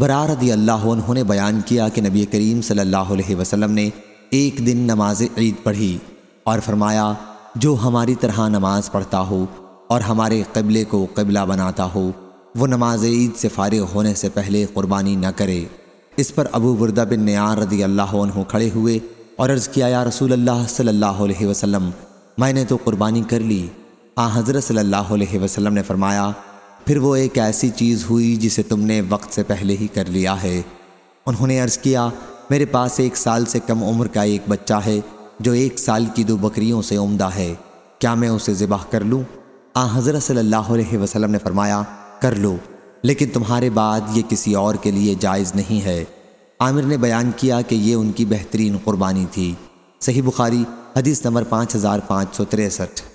برا رضی اللہ عنہ نے بیان کیا کہ نبی کریم صلی اللہ علیہ وسلم نے ایک دن نماز عید پڑھی اور فرمایا، جو ہماری طرح نماز پڑھتا ہو اور ہمارے قبلے کو قبلہ بناتا ہو، وہ نماز عید سے فارغ ہونے سے پہلے قربانی نہ کرے۔ اس پر ابو بردہ بن نیار رضی اللہ عنہ کھڑے ہوئے اور عرض کیا، یا رسول اللہ صلی اللہ علیہ وسلم، میں نے تو قربانی کر لی۔ آ حضرت صلی اللہ علیہ وسلم نے فرمایا پھر وہ ایک ایسی چیز ہوئی جسے تم نے وقت سے پہلے ہی کر لیا ہے۔ انہوں نے عرض کیا، میرے پاس ایک سال سے کم عمر کا ایک بچہ ہے جو ایک سال کی دو بکریوں سے عمدہ ہے۔ کیا میں اسے ذبح کر لوں؟ آ، حضرت صلی اللہ علیہ وسلم نے فرمایا، کر لو، لیکن تمہارے بعد یہ کسی اور کے لیے جائز نہیں ہے۔ عامر نے بیان کیا کہ یہ ان کی بہترین قربانی تھی۔ صحیح بخاری، حدیث نمبر پانچ ہزار پانچ سو تریسٹھ۔